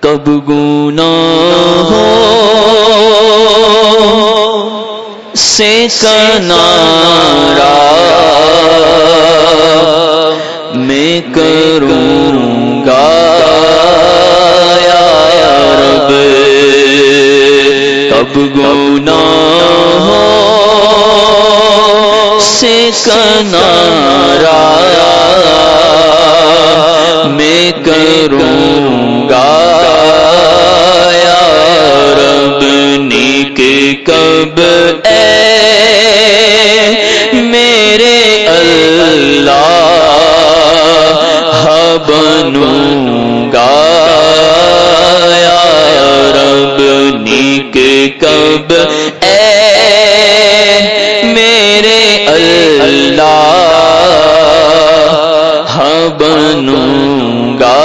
کب گنا ہو سے کنارا میں کروں گا رب کب گنا ہو سے کنارا میں کروں کب اے میرے اللہ بنوں گا یا رب نیک کب اے میرے اللہ بنوں گا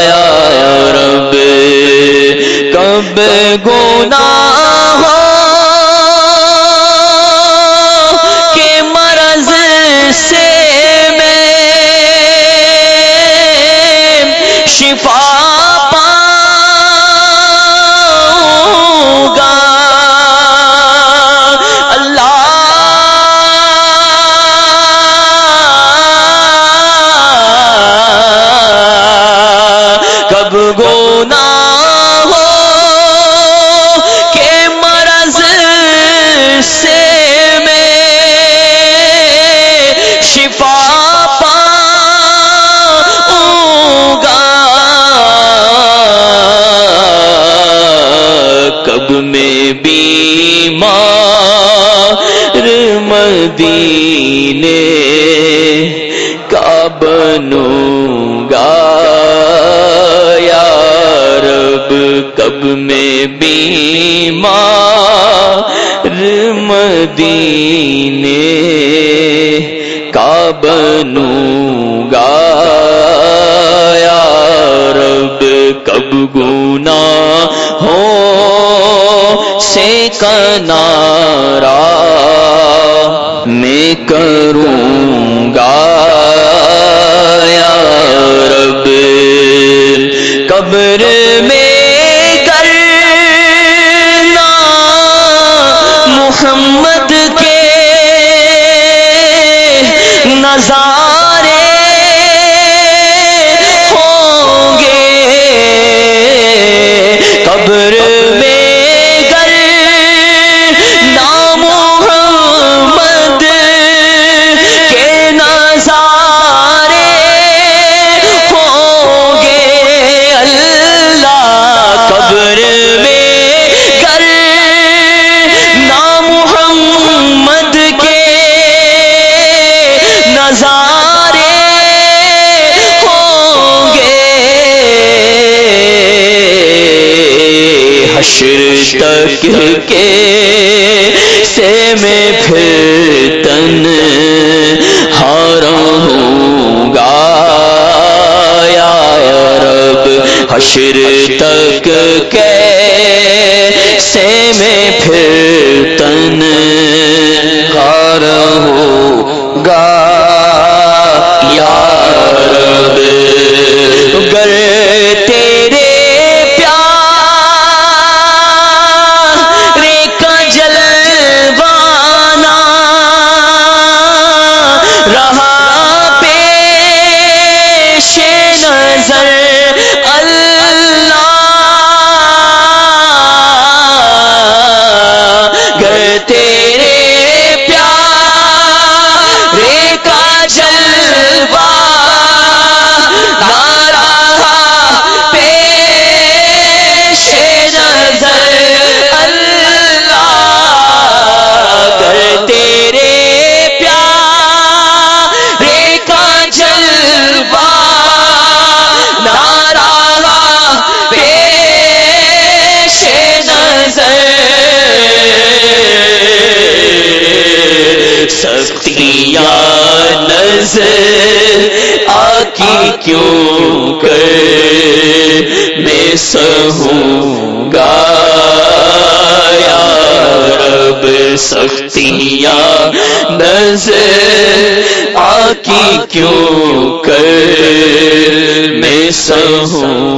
یا رب کب گونا مدینے کا بنوں گا یا رب، کب میں بیمار مدینے کا بنوں گا یا رب، کب گنا ہو سے کنارا نظارے ہوں گے۔ حشر تک کے سے میں پھر تن ہارا ہوں گا۔ یا رب، حشر تک کے سے میں پھر تن ہار ہوں گا۔ یا کیوں کر میں سہوں گا یا رب، سختیاں نظر آ کی کیوں کر میں سہوں گا